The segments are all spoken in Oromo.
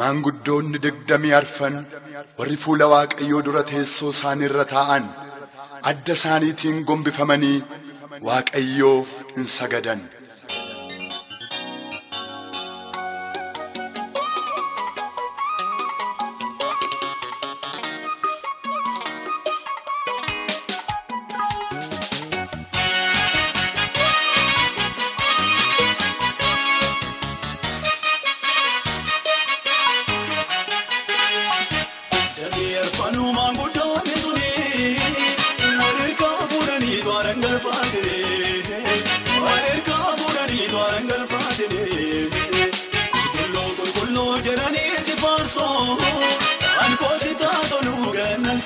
maanguddoonni digdamii arfan warri fuula waaqayyoo dura teessoo isaanii irra taa'an adda isaaniitiin gombifamanii waaqayyoof hin sagadan.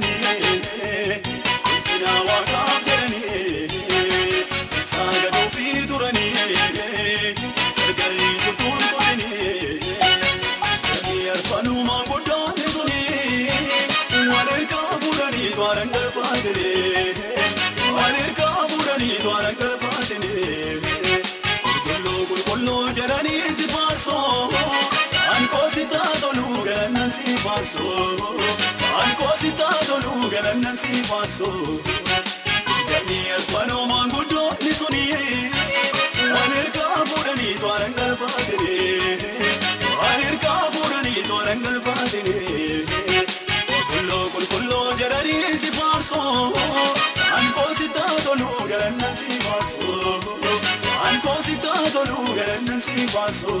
money. daggannansi baasoo damee afaan oomaan guddoonni suni waan ergaa fuudhanii to'an galfaatee waan ergaa fuudhanii to'an galfaatee qulqulloo qulqulloo jedhanii si faarsoo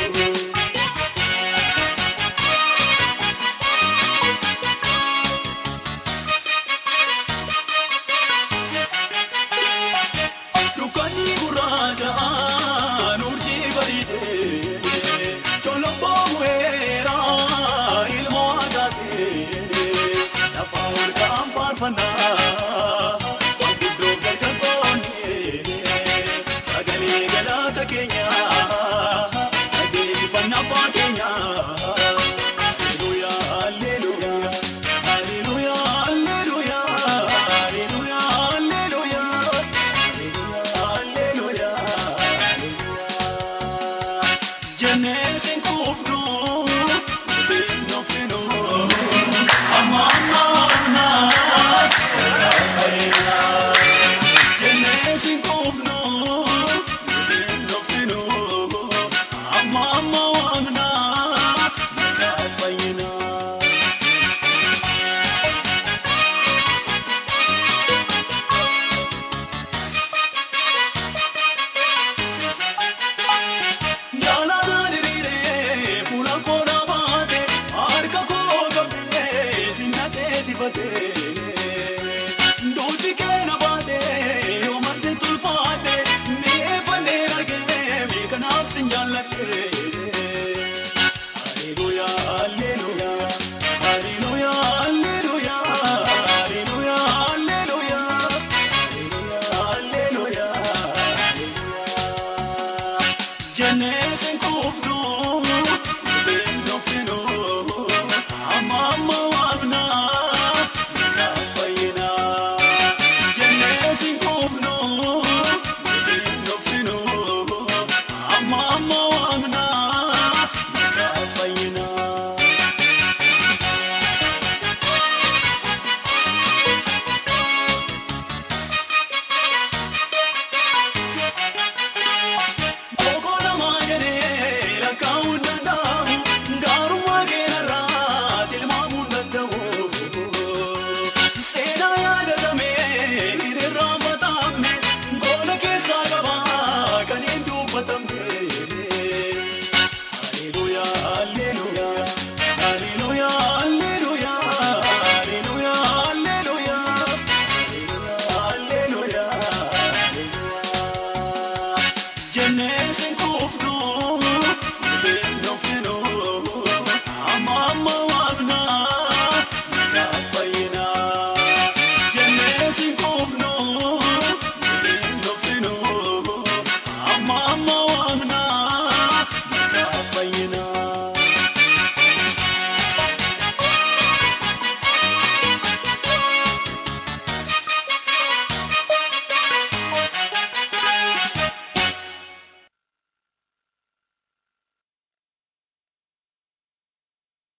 الناس نكون فلوس